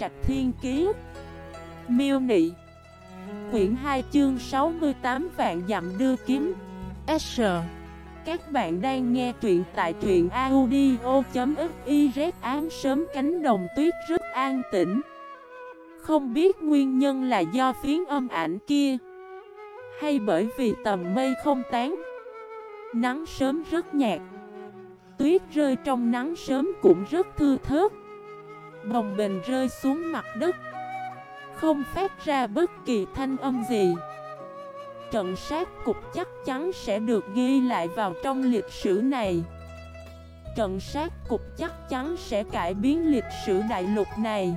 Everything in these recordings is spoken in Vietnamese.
Trạch Thiên Kiế Miêu Nị. Quyển 2 chương 68 vạn dặm đưa kiếm. S. Các bạn đang nghe truyện tại truyện audio.xyz án sớm cánh đồng tuyết rất an tĩnh. Không biết nguyên nhân là do phiến âm ảnh kia, Hay bởi vì tầm mây không tán. Nắng sớm rất nhạt. Tuyết rơi trong nắng sớm cũng rất thư thớt. Bồng bềnh rơi xuống mặt đất. Không phát ra bất kỳ thanh âm gì. Trận sát cục chắc chắn sẽ được ghi lại vào trong lịch sử này. Trận sát cục chắc chắn sẽ cải biến lịch sử đại lục này.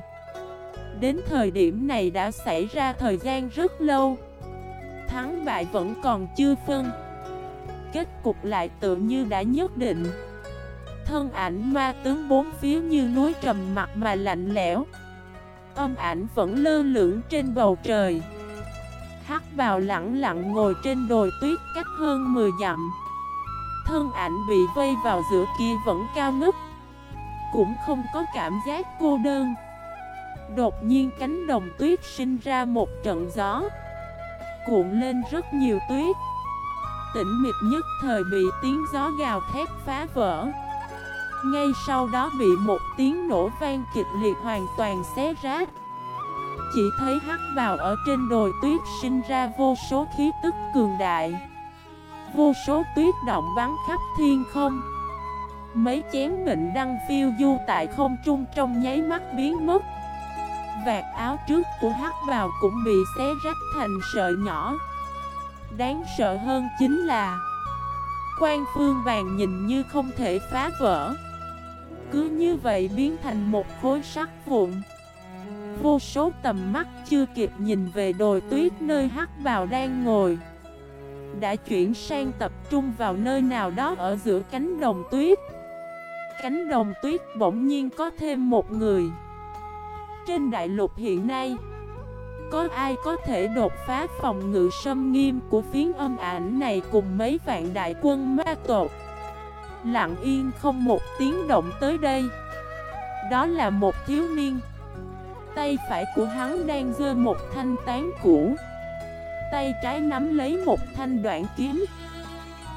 Đến thời điểm này đã xảy ra thời gian rất lâu. Thắng bại vẫn còn chưa phân. Kết cục lại tự như đã nhất định. Thân ảnh ma tướng bốn phía như núi trầm mặt mà lạnh lẽo. Âm ảnh vẫn lơ lửng trên bầu trời. Hắc bào lặng lặng ngồi trên đồi tuyết cách hơn 10 dặm. Thân ảnh bị vây vào giữa kia vẫn cao ngất. Cũng không có cảm giác cô đơn. Đột nhiên cánh đồng tuyết sinh ra một trận gió. Cuộn lên rất nhiều tuyết. Tĩnh mịch nhất thời bị tiếng gió gào thét phá vỡ ngay sau đó bị một tiếng nổ vang kịch liệt hoàn toàn xé rách. Chỉ thấy hắc vào ở trên đồi tuyết sinh ra vô số khí tức cường đại. Vô số tuyết động bắn khắp thiên không. Mấy chén mịn đăng phiêu du tại không trung trong nháy mắt biến mất. Vạt áo trước của hắc vào cũng bị xé rách thành sợi nhỏ. Đáng sợ hơn chính là Quan phương vàng nhìn như không thể phá vỡ cứ như vậy biến thành một khối sắt vụn. Vô số tầm mắt chưa kịp nhìn về đồi tuyết nơi hắc bào đang ngồi. Đã chuyển sang tập trung vào nơi nào đó ở giữa cánh đồng tuyết. Cánh đồng tuyết bỗng nhiên có thêm một người. Trên đại lục hiện nay, Có ai có thể đột phá phòng ngự sâm nghiêm của phiến âm ảnh này cùng mấy vạn đại quân ma tột Lặng yên không một tiếng động tới đây. Đó là một thiếu niên. Tay phải của hắn đang giơ một thanh tán cũ. Tay trái nắm lấy một thanh đoạn kiếm.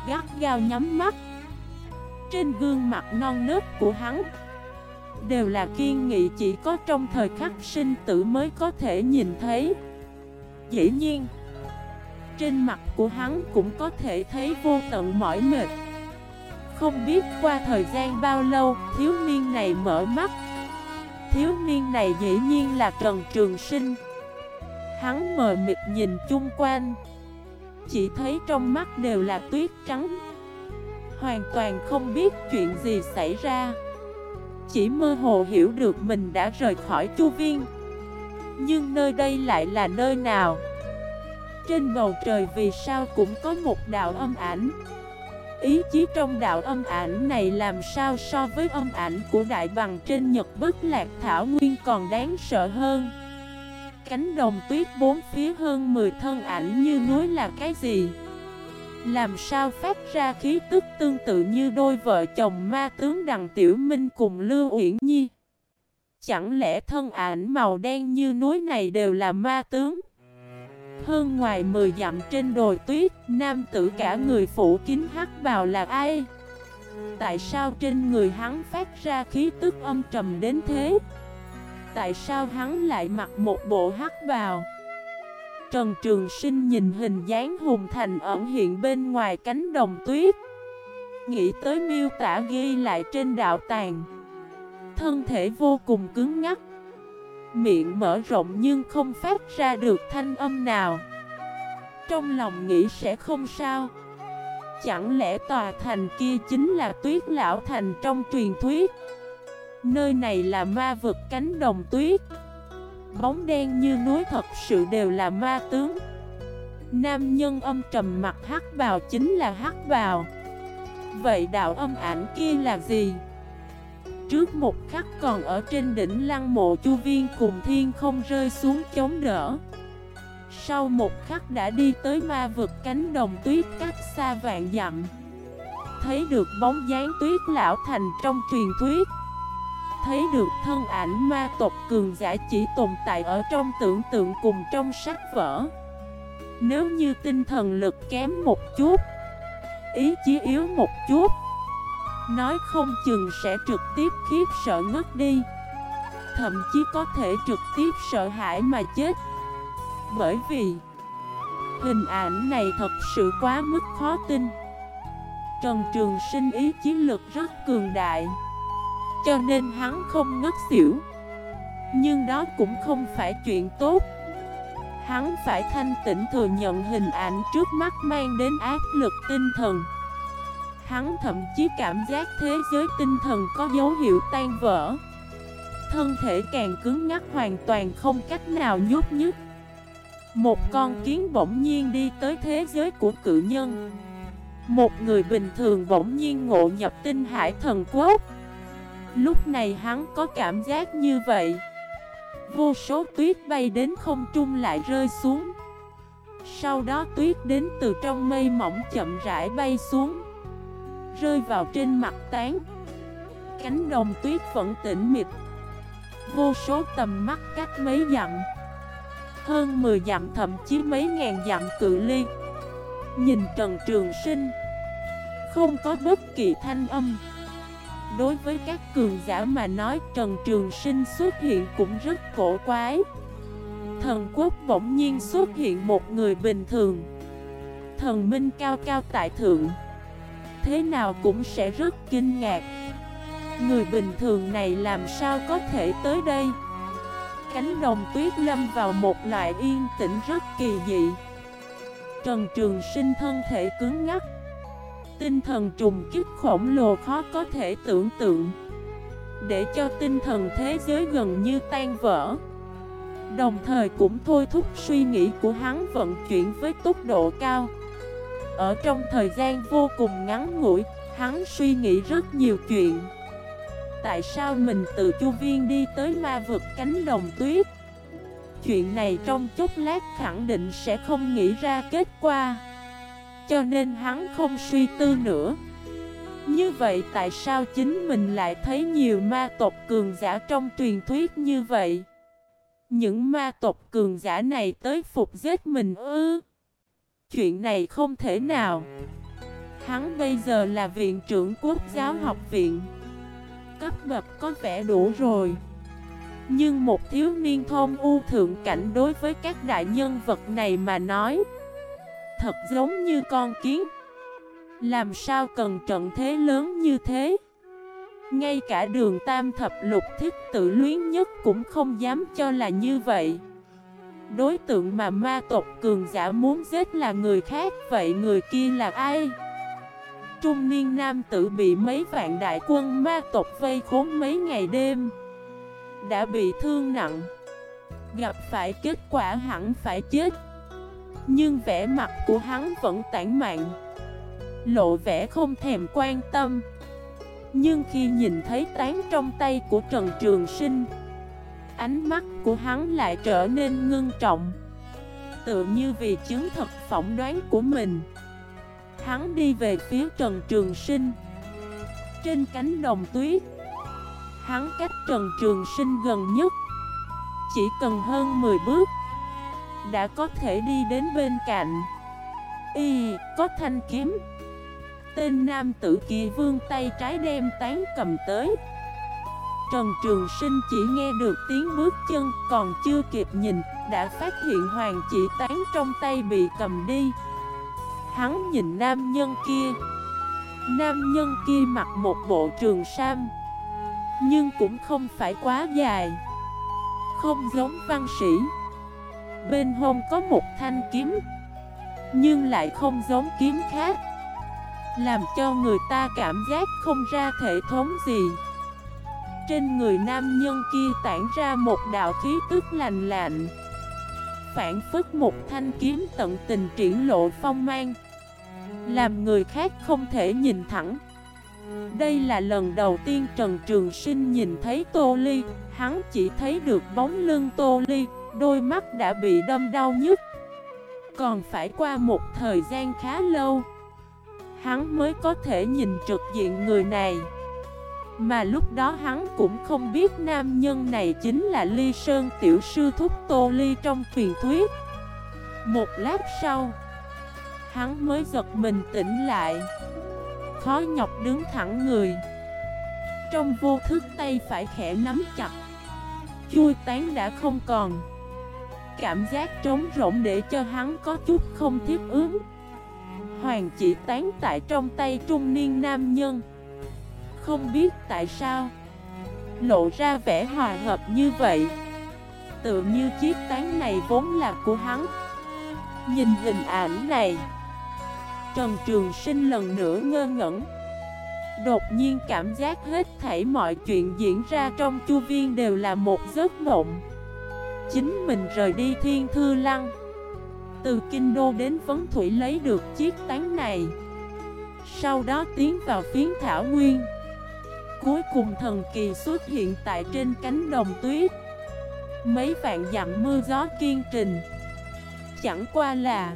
Gắt gao nhắm mắt. Trên gương mặt non nớt của hắn Đều là kiên nghị chỉ có trong thời khắc sinh tử mới có thể nhìn thấy. Dĩ nhiên, Trên mặt của hắn cũng có thể thấy vô tận mỏi mệt không biết qua thời gian bao lâu, thiếu niên này mở mắt. Thiếu niên này dĩ nhiên là Trần Trường Sinh. Hắn mờ mịt nhìn chung quanh. Chỉ thấy trong mắt đều là tuyết trắng. Hoàn toàn không biết chuyện gì xảy ra. Chỉ mơ hồ hiểu được mình đã rời khỏi chu viên. Nhưng nơi đây lại là nơi nào? Trên bầu trời vì sao cũng có một đạo âm ảnh? Ý chí trong đạo âm ảnh này làm sao so với âm ảnh của đại bằng trên nhật bất lạc thảo nguyên còn đáng sợ hơn. Cánh đồng tuyết bốn phía hơn 10 thân ảnh như núi là cái gì? Làm sao phát ra khí tức tương tự như đôi vợ chồng ma tướng Đằng Tiểu Minh cùng Lưu Uyển Nhi? Chẳng lẽ thân ảnh màu đen như núi này đều là ma tướng? Hơn ngoài 10 dặm trên đồi tuyết, nam tử cả người phủ kín hắc bào là ai? Tại sao trên người hắn phát ra khí tức âm trầm đến thế? Tại sao hắn lại mặc một bộ hắc bào? Trần Trường Sinh nhìn hình dáng hùng thành ẩn hiện bên ngoài cánh đồng tuyết Nghĩ tới miêu tả ghi lại trên đạo tàng Thân thể vô cùng cứng ngắc Miệng mở rộng nhưng không phát ra được thanh âm nào. Trong lòng nghĩ sẽ không sao. Chẳng lẽ tòa thành kia chính là tuyết lão thành trong truyền thuyết? Nơi này là ma vực cánh đồng tuyết. Bóng đen như núi thật sự đều là ma tướng. Nam nhân âm trầm mặt hắc bào chính là hắc bào. Vậy đạo âm ảnh kia là gì? Trước một khắc còn ở trên đỉnh lăng mộ chu viên cùng thiên không rơi xuống chống đỡ. Sau một khắc đã đi tới ma vực cánh đồng tuyết cách xa vạn dặm, Thấy được bóng dáng tuyết lão thành trong truyền thuyết, thấy được thân ảnh ma tộc cường giả chỉ tồn tại ở trong tưởng tượng cùng trong sách vở. Nếu như tinh thần lực kém một chút, Ý chí yếu một chút Nói không chừng sẽ trực tiếp khiếp sợ ngất đi. Thậm chí có thể trực tiếp sợ hãi mà chết. Bởi vì, Hình ảnh này thật sự quá mức khó tin. Trần Trường Sinh ý chí lực rất cường đại, Cho nên hắn không ngất xỉu. Nhưng đó cũng không phải chuyện tốt. Hắn phải thanh tĩnh thừa nhận hình ảnh trước mắt mang đến áp lực tinh thần. Hắn thậm chí cảm giác thế giới tinh thần có dấu hiệu tan vỡ. Thân thể càng cứng ngắc hoàn toàn không cách nào nhúc nhích. Một con kiến bỗng nhiên đi tới thế giới của cự nhân. Một người bình thường bỗng nhiên ngộ nhập tinh hải thần quốc. Lúc này hắn có cảm giác như vậy. Vô số tuyết bay đến không trung lại rơi xuống. Sau đó tuyết đến từ trong mây mỏng chậm rãi bay xuống. Rơi vào trên mặt tán. Cánh đồng tuyết vẫn tĩnh mịch. Vô số tầm mắt cách mấy dặm. Hơn 10 dặm, thậm chí mấy ngàn dặm cự ly. Nhìn Trần Trường Sinh. Không có bất kỳ thanh âm. Đối với các cường giả mà nói, Trần Trường Sinh xuất hiện cũng rất cổ quái. Thần quốc bỗng nhiên xuất hiện một người bình thường. Thần minh cao cao tại thượng. Thế nào cũng sẽ rất kinh ngạc. Người bình thường này làm sao có thể tới đây? Cánh đồng tuyết lâm vào một loại yên tĩnh rất kỳ dị. Trần Trường Sinh thân thể cứng ngắc. Tinh thần trùng kích khổng lồ khó có thể tưởng tượng. Để cho tinh thần thế giới gần như tan vỡ. Đồng thời cũng thôi thúc suy nghĩ của hắn vận chuyển với tốc độ cao. Ở trong thời gian vô cùng ngắn ngủi, Hắn suy nghĩ rất nhiều chuyện. Tại sao mình từ chu viên đi tới ma vực cánh đồng tuyết? Chuyện này trong chốc lát khẳng định sẽ không nghĩ ra kết quả. Cho nên hắn không suy tư nữa. Như vậy tại sao chính mình lại thấy nhiều ma tộc cường giả trong truyền thuyết như vậy? Những ma tộc cường giả này tới phục giết mình ư? Chuyện này không thể nào. Hắn bây giờ là viện trưởng quốc giáo học viện. Cấp bậc có vẻ đủ rồi. Nhưng một thiếu niên thôn u thượng cảnh đối với các đại nhân vật này mà nói, thật giống như con kiến. Làm sao cần trận thế lớn như thế? Ngay cả đường tam thập lục thích tự luyến nhất cũng không dám cho là như vậy. Đối tượng mà ma tộc cường giả muốn giết là người khác, Vậy người kia là ai? Trung niên nam tử bị mấy vạn đại quân ma tộc vây khốn mấy ngày đêm, Đã bị thương nặng Gặp phải kết quả hẳn phải chết, nhưng vẻ mặt của hắn vẫn tản mạn, Lộ vẻ không thèm quan tâm Nhưng khi nhìn thấy tán trong tay của Trần Trường Sinh Ánh mắt của hắn lại trở nên ngưng trọng. Tự như vì chứng thật phỏng đoán của mình Hắn đi về phía Trần Trường Sinh. Trên cánh đồng tuyết Hắn cách Trần Trường Sinh gần nhất Chỉ cần hơn 10 bước đã có thể đi đến bên cạnh. Y, có thanh kiếm Tên nam tử kia vương tay trái đem tán cầm tới. Trần Trường Sinh chỉ nghe được tiếng bước chân, Còn chưa kịp nhìn, Đã phát hiện hoàng chỉ tán trong tay bị cầm đi. Hắn nhìn nam nhân kia. Nam nhân kia mặc một bộ trường sam, Nhưng cũng không phải quá dài, Không giống văn sĩ. Bên hông có một thanh kiếm, Nhưng lại không giống kiếm khác, Làm cho người ta cảm giác không ra thể thống gì. Trên người nam nhân kia tản ra một đạo khí tức lành lạnh. Phản phức một thanh kiếm tận tình triển lộ phong mang, Làm người khác không thể nhìn thẳng. Đây là lần đầu tiên Trần Trường Sinh nhìn thấy Tô Ly, Hắn chỉ thấy được bóng lưng Tô Ly, Đôi mắt đã bị đâm đau nhức. Còn phải qua một thời gian khá lâu, Hắn mới có thể nhìn trực diện người này. Mà lúc đó hắn cũng không biết nam nhân này chính là Ly Sơn tiểu sư thúc Tô Ly trong truyền thuyết. Một lát sau, Hắn mới giật mình tỉnh lại. Khó nhọc đứng thẳng người. Trong vô thức tay phải khẽ nắm chặt. Chui tán đã không còn. Cảm giác trống rỗng để cho hắn có chút không thiết ứng Hoàng chỉ tán tại trong tay trung niên nam nhân. Không biết tại sao Lộ ra vẻ hòa hợp như vậy. Tự như chiếc tán này vốn là của hắn. Nhìn hình ảnh này, Trần Trường Sinh lần nữa ngơ ngẩn. Đột nhiên cảm giác hết thảy mọi chuyện diễn ra trong chu viên đều là một giấc mộng. Chính mình rời đi thiên thư lăng. Từ Kinh Đô đến Vấn Thủy lấy được chiếc tán này. Sau đó tiến vào phiến thảo nguyên. Cuối cùng thần kỳ xuất hiện tại trên cánh đồng tuyết. Mấy vạn dặm mưa gió kiên trình. Chẳng qua là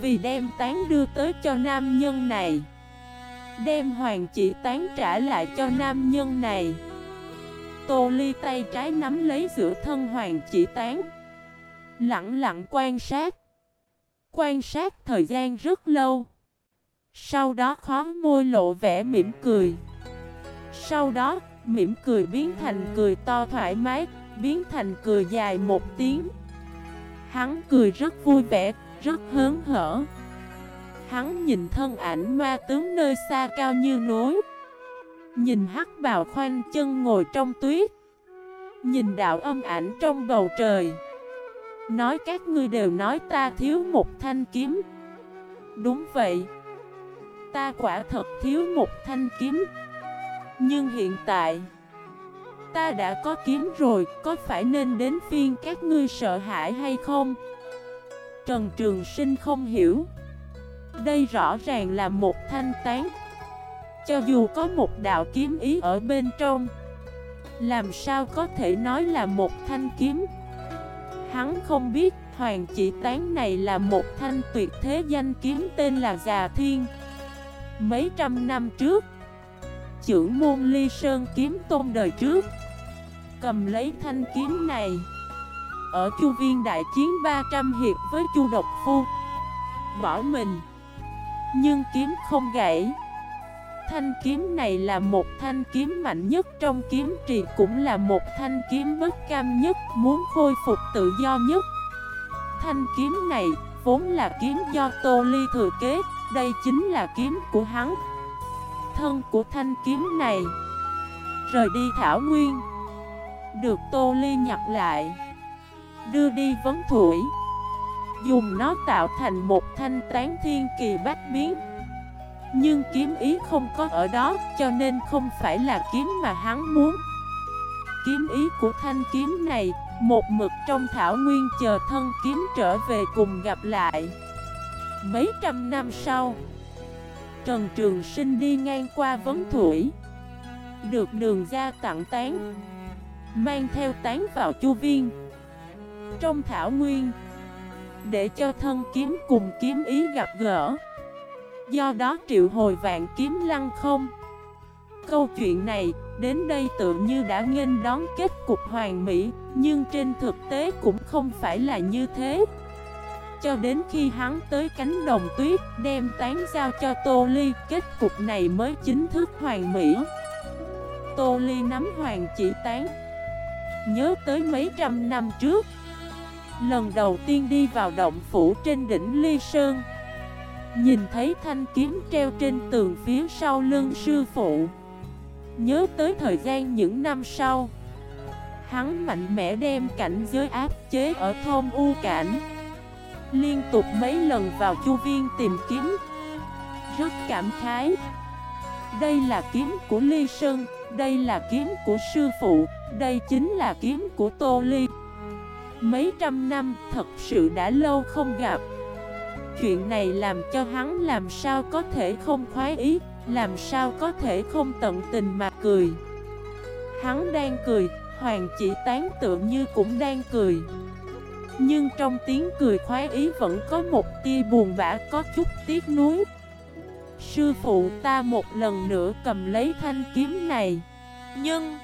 Vì đem tán đưa tới cho nam nhân này. Đem hoàng chỉ tán trả lại cho nam nhân này. Tô Ly tay trái nắm lấy giữa thân hoàng chỉ tán. Lặng lặng quan sát. Quan sát thời gian rất lâu. Sau đó khó môi lộ vẻ mỉm cười. Sau đó mỉm cười biến thành cười to thoải mái Biến thành cười dài một tiếng. Hắn cười rất vui vẻ, rất hớn hở. Hắn nhìn thân ảnh ma tướng nơi xa cao như núi. Nhìn hắc bào khoanh chân ngồi trong tuyết. Nhìn đạo âm ảnh trong bầu trời. Nói các ngươi đều nói ta thiếu một thanh kiếm. Đúng vậy. Ta quả thật thiếu một thanh kiếm. Nhưng hiện tại, Ta đã có kiếm rồi, Có phải nên đến phiên các ngươi sợ hãi hay không? Trần Trường Sinh không hiểu. Đây rõ ràng là một thanh tán. Cho dù có một đạo kiếm ý ở bên trong, Làm sao có thể nói là một thanh kiếm? Hắn không biết hoàng chỉ tán này là một thanh tuyệt thế danh kiếm tên là Già Thiên. Mấy trăm năm trước Chưởng môn ly sơn kiếm tôn đời trước. Cầm lấy thanh kiếm này. Ở chu viên đại chiến 300 hiệp với chu độc phu. Bỏ mình. Nhưng kiếm không gãy. Thanh kiếm này là một thanh kiếm mạnh nhất trong kiếm trì, Cũng là một thanh kiếm bất cam nhất, Muốn khôi phục tự do nhất. Thanh kiếm này vốn là kiếm do Tô Ly thừa kế, Đây chính là kiếm của hắn. Thân của thanh kiếm này. Rời đi Thảo Nguyên. Được Tô Ly nhặt lại. Đưa đi vấn thủy. Dùng nó tạo thành một thanh tán thiên kỳ bách biến. Nhưng kiếm ý không có ở đó, cho nên không phải là kiếm mà hắn muốn. Kiếm ý của thanh kiếm này, Một mực trong thảo nguyên chờ thân kiếm trở về cùng gặp lại. Mấy trăm năm sau Trần Trường Sinh đi ngang qua vấn thủy. Được đường ra tặng tán. Mang theo tán vào chu viên. Trong thảo nguyên. Để cho thân kiếm cùng kiếm ý gặp gỡ. Do đó triệu hồi vạn kiếm lăng không. Câu chuyện này, đến đây tự như đã nghênh đón kết cục hoàn mỹ, Nhưng trên thực tế cũng không phải là như thế. Cho đến khi hắn tới cánh đồng tuyết, đem tán giao cho Tô Ly, Kết cục này mới chính thức hoàn mỹ. Tô Ly nắm hoàng chỉ tán. Nhớ tới mấy trăm năm trước, Lần đầu tiên đi vào động phủ trên đỉnh Ly Sơn, Nhìn thấy thanh kiếm treo trên tường phía sau lưng sư phụ. Nhớ tới thời gian những năm sau, Hắn mạnh mẽ đem cảnh giới áp chế ở thôn U Cảnh. Liên tục mấy lần vào chu viên tìm kiếm. Rất cảm khái. Đây là kiếm của Ly Sơn Đây là kiếm của sư phụ Đây chính là kiếm của Tô Ly. Mấy trăm năm thật sự đã lâu không gặp. Chuyện này làm cho hắn làm sao có thể không khoái ý Làm sao có thể không tận tình mà cười. Hắn đang cười, hoàng chỉ tán tượng như cũng đang cười. Nhưng trong tiếng cười khoái ý vẫn có một tia buồn bã, có chút tiếc nuối. Sư phụ ta một lần nữa cầm lấy thanh kiếm này. Nhưng,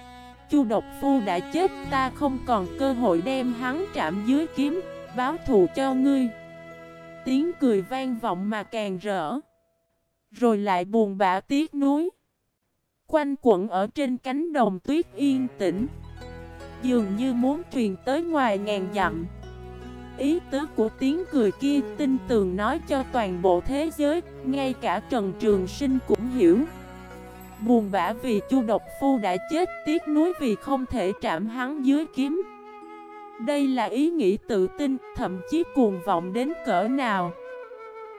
Chu độc phu đã chết, ta không còn cơ hội đem hắn chạm dưới kiếm, Báo thù cho ngươi. Tiếng cười vang vọng mà càng rỡ, Rồi lại buồn bã tiếc nuối. Quanh quẩn ở trên cánh đồng tuyết yên tĩnh, Dường như muốn truyền tới ngoài ngàn dặm. Ý tứ của tiếng cười kia, tin tường nói cho toàn bộ thế giới, Ngay cả Trần Trường Sinh cũng hiểu. Buồn bã vì Chu Độc Phu đã chết, Tiếc nuối vì không thể chạm hắn dưới kiếm. Đây là ý nghĩ tự tin, Thậm chí cuồng vọng đến cỡ nào.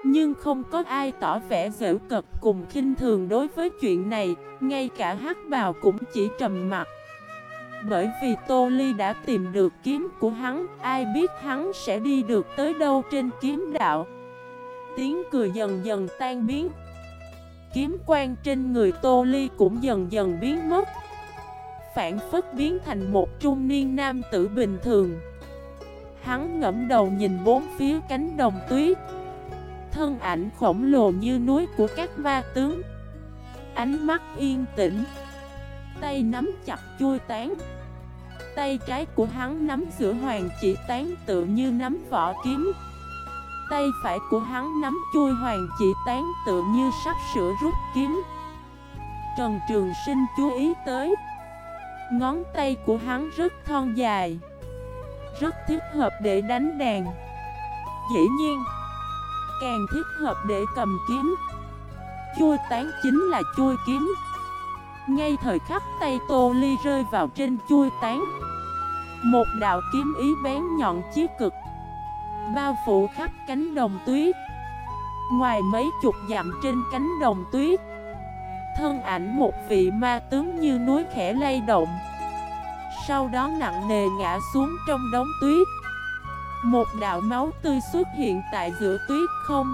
Nhưng không có ai tỏ vẻ dễ cực cùng khinh thường đối với chuyện này, Ngay cả hắc bào cũng chỉ trầm mặt bởi vì Tô Ly đã tìm được kiếm của hắn, Ai biết hắn sẽ đi được tới đâu trên kiếm đạo. Tiếng cười dần dần tan biến. Kiếm quan trên người Tô Ly cũng dần dần biến mất. Phản phất biến thành một trung niên nam tử bình thường. Hắn ngẫm đầu nhìn bốn phía cánh đồng tuyết. Thân ảnh khổng lồ như núi của các ma tướng. Ánh mắt yên tĩnh. Tay nắm chặt chui tán. Tay trái của hắn nắm giữa hoàng chỉ tán tự như nắm vỏ kiếm. Tay phải của hắn nắm chui hoàng chỉ tán tự như sắp sửa rút kiếm. Trần Trường Sinh chú ý tới, Ngón tay của hắn rất thon dài, Rất thích hợp để đánh đàn. Dĩ nhiên, Càng thích hợp để cầm kiếm. Chui tán chính là chui kiếm ngay thời khắc tay Tô Ly rơi vào trên chui tán, Một đạo kiếm ý bén nhọn chí cực, Bao phủ khắp cánh đồng tuyết. Ngoài mấy chục dặm trên cánh đồng tuyết, Thân ảnh một vị ma tướng như núi khẽ lay động, Sau đó nặng nề ngã xuống trong đống tuyết. Một đạo máu tươi xuất hiện tại giữa tuyết không